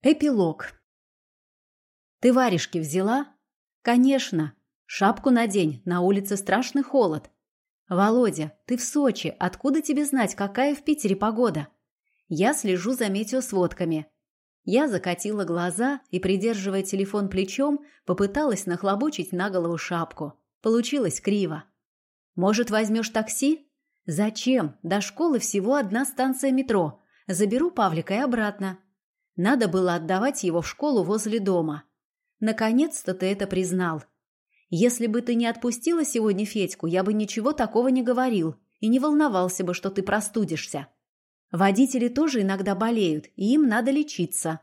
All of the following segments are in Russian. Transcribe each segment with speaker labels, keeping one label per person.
Speaker 1: Эпилог. Ты варежки взяла? Конечно. Шапку надень, на улице страшный холод. Володя, ты в Сочи, откуда тебе знать, какая в Питере погода? Я слежу за метеосводками. Я закатила глаза и, придерживая телефон плечом, попыталась нахлобучить на голову шапку. Получилось криво. Может, возьмешь такси? Зачем? До школы всего одна станция метро. Заберу Павлика и обратно. Надо было отдавать его в школу возле дома. Наконец-то ты это признал. Если бы ты не отпустила сегодня Федьку, я бы ничего такого не говорил и не волновался бы, что ты простудишься. Водители тоже иногда болеют, и им надо лечиться.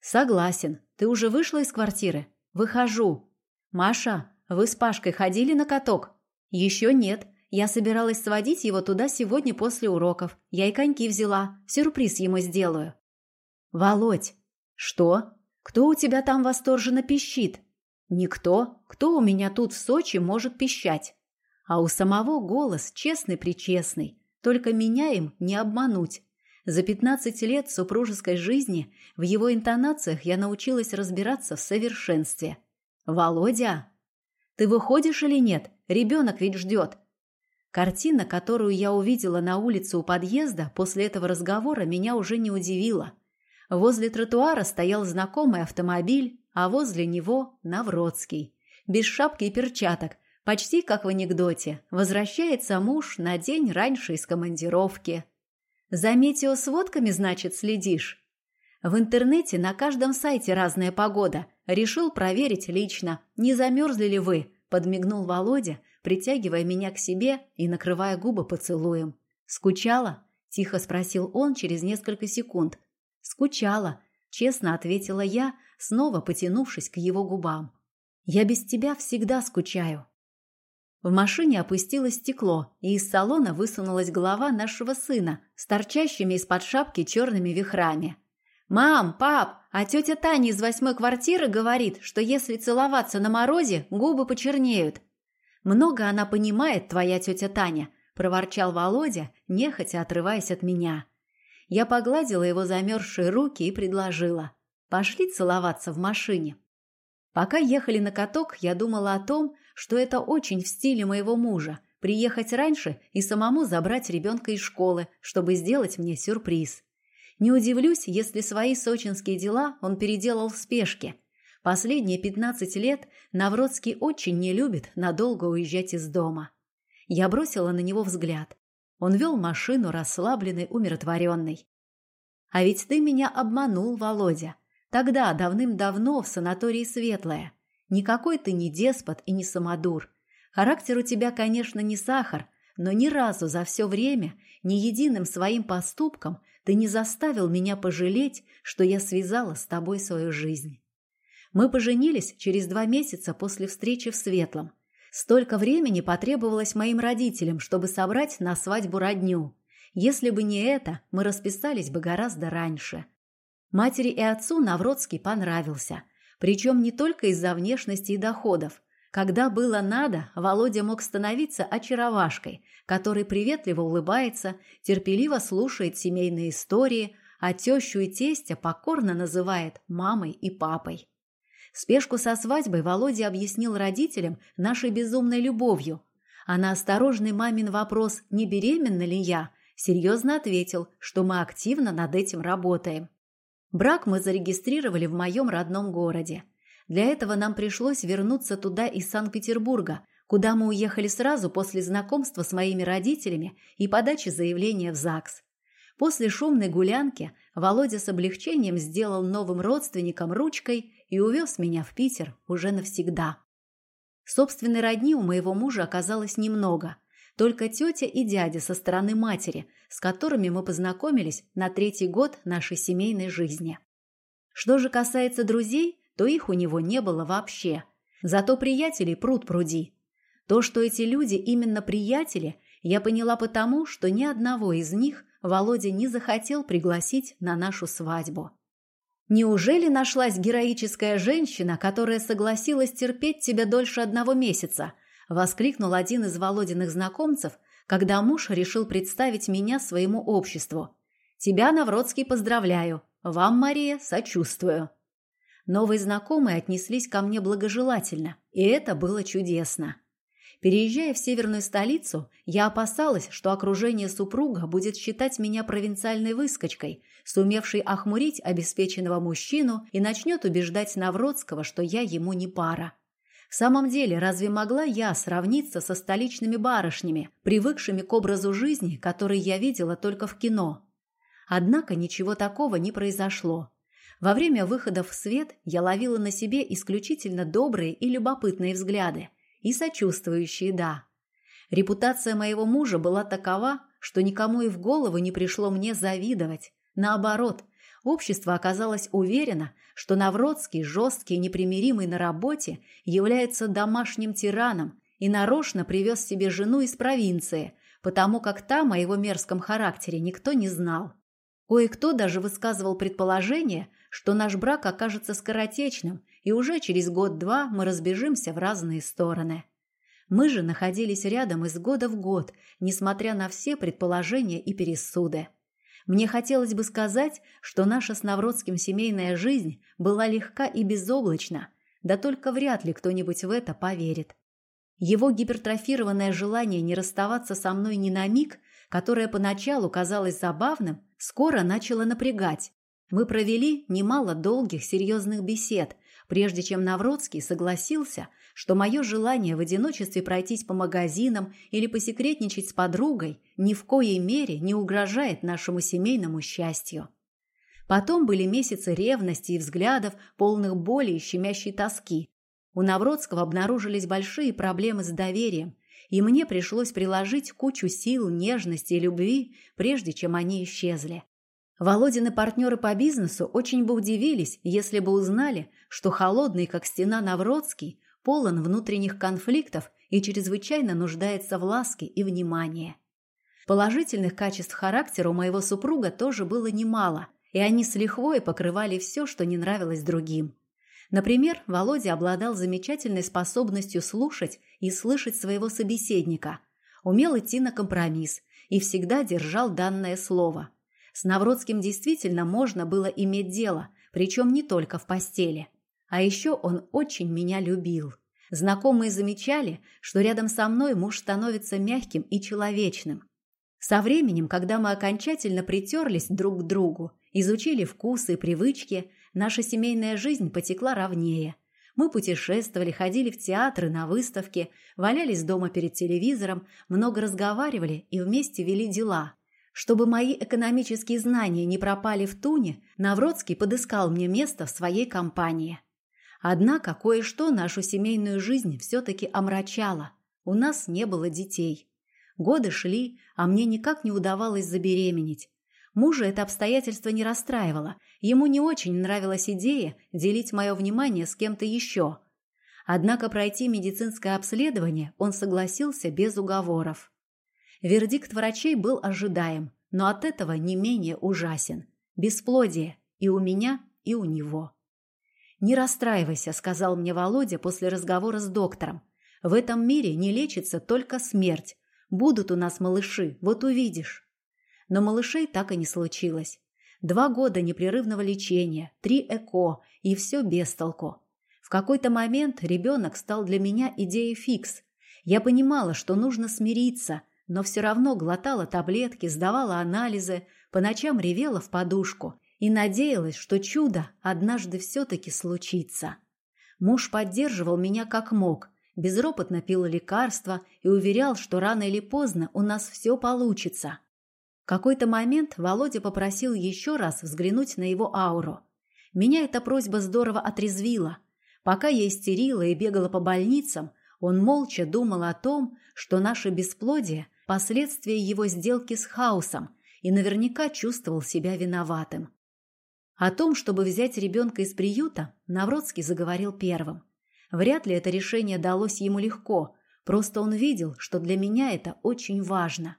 Speaker 1: Согласен. Ты уже вышла из квартиры? Выхожу. Маша, вы с Пашкой ходили на каток? Еще нет. Я собиралась сводить его туда сегодня после уроков. Я и коньки взяла. Сюрприз ему сделаю. «Володь!» «Что? Кто у тебя там восторженно пищит?» «Никто. Кто у меня тут в Сочи может пищать?» А у самого голос честный-причестный. Только меня им не обмануть. За пятнадцать лет супружеской жизни в его интонациях я научилась разбираться в совершенстве. «Володя!» «Ты выходишь или нет? Ребенок ведь ждет!» Картина, которую я увидела на улице у подъезда после этого разговора, меня уже не удивила. Возле тротуара стоял знакомый автомобиль, а возле него Навродский. Без шапки и перчаток, почти как в анекдоте. Возвращается муж на день раньше из командировки. За метеосводками, значит, следишь? В интернете на каждом сайте разная погода. Решил проверить лично, не замерзли ли вы, подмигнул Володя, притягивая меня к себе и накрывая губы поцелуем. «Скучала?» – тихо спросил он через несколько секунд, «Скучала», — честно ответила я, снова потянувшись к его губам. «Я без тебя всегда скучаю». В машине опустилось стекло, и из салона высунулась голова нашего сына с торчащими из-под шапки черными вихрами. «Мам, пап, а тетя Таня из восьмой квартиры говорит, что если целоваться на морозе, губы почернеют». «Много она понимает, твоя тетя Таня», – проворчал Володя, нехотя отрываясь от меня. Я погладила его замерзшие руки и предложила. «Пошли целоваться в машине». Пока ехали на каток, я думала о том, что это очень в стиле моего мужа – приехать раньше и самому забрать ребенка из школы, чтобы сделать мне сюрприз. Не удивлюсь, если свои сочинские дела он переделал в спешке. Последние 15 лет Навродский очень не любит надолго уезжать из дома. Я бросила на него взгляд. Он вел машину расслабленный, умиротворенный. «А ведь ты меня обманул, Володя. Тогда, давным-давно, в санатории Светлое. Никакой ты не деспот и не самодур. Характер у тебя, конечно, не сахар, но ни разу за все время, ни единым своим поступком ты не заставил меня пожалеть, что я связала с тобой свою жизнь. Мы поженились через два месяца после встречи в Светлом – Столько времени потребовалось моим родителям, чтобы собрать на свадьбу родню. Если бы не это, мы расписались бы гораздо раньше. Матери и отцу Навродский понравился. Причем не только из-за внешности и доходов. Когда было надо, Володя мог становиться очаровашкой, который приветливо улыбается, терпеливо слушает семейные истории, а тещу и тестя покорно называет мамой и папой. Спешку со свадьбой Володя объяснил родителям нашей безумной любовью, а на осторожный мамин вопрос «не беременна ли я?» серьезно ответил, что мы активно над этим работаем. Брак мы зарегистрировали в моем родном городе. Для этого нам пришлось вернуться туда из Санкт-Петербурга, куда мы уехали сразу после знакомства с моими родителями и подачи заявления в ЗАГС. После шумной гулянки Володя с облегчением сделал новым родственникам ручкой и увез меня в Питер уже навсегда. Собственной родни у моего мужа оказалось немного. Только тетя и дядя со стороны матери, с которыми мы познакомились на третий год нашей семейной жизни. Что же касается друзей, то их у него не было вообще. Зато приятелей пруд пруди. То, что эти люди именно приятели, я поняла потому, что ни одного из них Володя не захотел пригласить на нашу свадьбу. Неужели нашлась героическая женщина, которая согласилась терпеть тебя дольше одного месяца? Воскликнул один из Володиных знакомцев, когда муж решил представить меня своему обществу. Тебя, Навродский, поздравляю. Вам, Мария, сочувствую. Новые знакомые отнеслись ко мне благожелательно, и это было чудесно. Переезжая в северную столицу, я опасалась, что окружение супруга будет считать меня провинциальной выскочкой, сумевшей охмурить обеспеченного мужчину и начнет убеждать Навродского, что я ему не пара. В самом деле, разве могла я сравниться со столичными барышнями, привыкшими к образу жизни, который я видела только в кино? Однако ничего такого не произошло. Во время выхода в свет я ловила на себе исключительно добрые и любопытные взгляды, и сочувствующие «да». Репутация моего мужа была такова, что никому и в голову не пришло мне завидовать. Наоборот, общество оказалось уверено, что Навродский, жесткий и непримиримый на работе, является домашним тираном и нарочно привез себе жену из провинции, потому как там о его мерзком характере никто не знал. Кое-кто даже высказывал предположение, что наш брак окажется скоротечным, и уже через год-два мы разбежимся в разные стороны. Мы же находились рядом из года в год, несмотря на все предположения и пересуды. Мне хотелось бы сказать, что наша с Навродским семейная жизнь была легка и безоблачна, да только вряд ли кто-нибудь в это поверит. Его гипертрофированное желание не расставаться со мной ни на миг, которое поначалу казалось забавным, скоро начало напрягать. Мы провели немало долгих серьезных бесед, прежде чем Навродский согласился, что мое желание в одиночестве пройтись по магазинам или посекретничать с подругой ни в коей мере не угрожает нашему семейному счастью. Потом были месяцы ревности и взглядов, полных боли и щемящей тоски. У Навродского обнаружились большие проблемы с доверием, и мне пришлось приложить кучу сил, нежности и любви, прежде чем они исчезли. Володины партнеры по бизнесу очень бы удивились, если бы узнали, что холодный, как стена Навродский, полон внутренних конфликтов и чрезвычайно нуждается в ласке и внимании. Положительных качеств характера у моего супруга тоже было немало, и они с лихвой покрывали все, что не нравилось другим. Например, Володя обладал замечательной способностью слушать и слышать своего собеседника, умел идти на компромисс и всегда держал данное слово. С Навродским действительно можно было иметь дело, причем не только в постели. А еще он очень меня любил. Знакомые замечали, что рядом со мной муж становится мягким и человечным. Со временем, когда мы окончательно притерлись друг к другу, изучили вкусы и привычки – Наша семейная жизнь потекла ровнее. Мы путешествовали, ходили в театры, на выставки, валялись дома перед телевизором, много разговаривали и вместе вели дела. Чтобы мои экономические знания не пропали в туне, Навродский подыскал мне место в своей компании. Однако кое-что нашу семейную жизнь все-таки омрачало. У нас не было детей. Годы шли, а мне никак не удавалось забеременеть. Мужа это обстоятельство не расстраивало. Ему не очень нравилась идея делить мое внимание с кем-то еще. Однако пройти медицинское обследование он согласился без уговоров. Вердикт врачей был ожидаем, но от этого не менее ужасен. Бесплодие и у меня, и у него. «Не расстраивайся», — сказал мне Володя после разговора с доктором. «В этом мире не лечится только смерть. Будут у нас малыши, вот увидишь». Но малышей так и не случилось. Два года непрерывного лечения, три ЭКО и все без толку. В какой-то момент ребенок стал для меня идеей фикс. Я понимала, что нужно смириться, но все равно глотала таблетки, сдавала анализы, по ночам ревела в подушку и надеялась, что чудо однажды все-таки случится. Муж поддерживал меня как мог, безропотно пил лекарства и уверял, что рано или поздно у нас все получится. В какой-то момент Володя попросил еще раз взглянуть на его ауру. Меня эта просьба здорово отрезвила. Пока я истерила и бегала по больницам, он молча думал о том, что наше бесплодие – последствия его сделки с хаосом, и наверняка чувствовал себя виноватым. О том, чтобы взять ребенка из приюта, Навродский заговорил первым. Вряд ли это решение далось ему легко, просто он видел, что для меня это очень важно.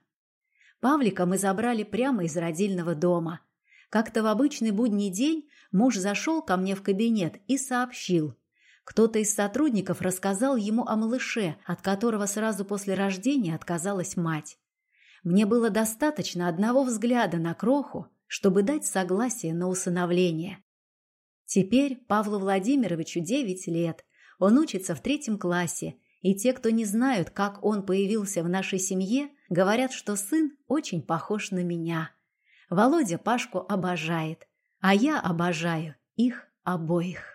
Speaker 1: Павлика мы забрали прямо из родильного дома. Как-то в обычный будний день муж зашел ко мне в кабинет и сообщил. Кто-то из сотрудников рассказал ему о малыше, от которого сразу после рождения отказалась мать. Мне было достаточно одного взгляда на кроху, чтобы дать согласие на усыновление. Теперь Павлу Владимировичу 9 лет. Он учится в третьем классе, и те, кто не знают, как он появился в нашей семье, говорят, что сын очень похож на меня. Володя Пашку обожает, а я обожаю их обоих.